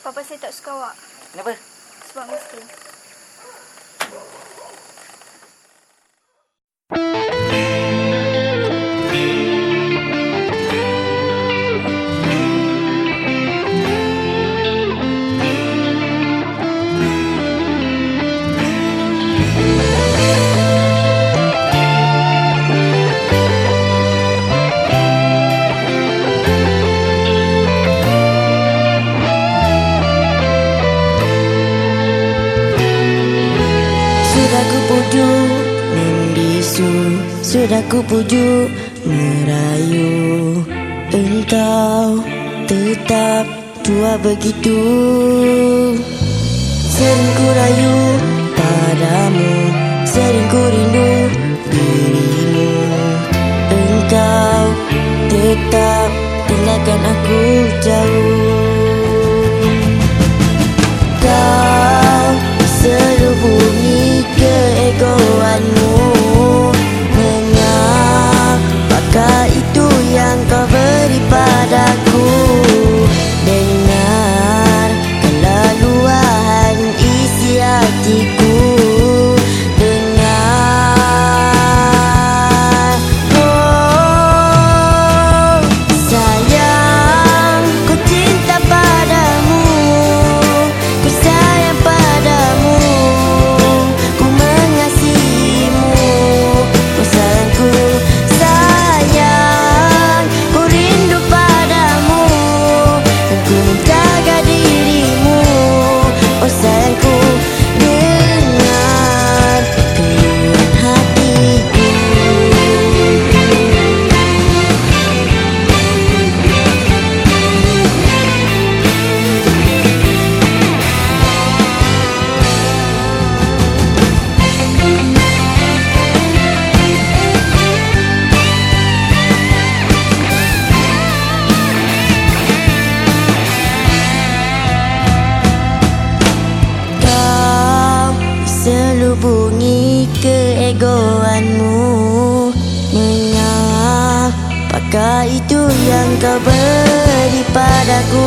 Papa saya tak suka awak. Kenapa? Sebab miskin. Sudah ku pujuk merayu Engkau tetap tua begitu. Sering ku rayu padamu Sering ku rindu dirimu. Engkau tetap tinggalkan aku jauh selubungi keegoanmu. Mengapakah itu yang kau beri padaku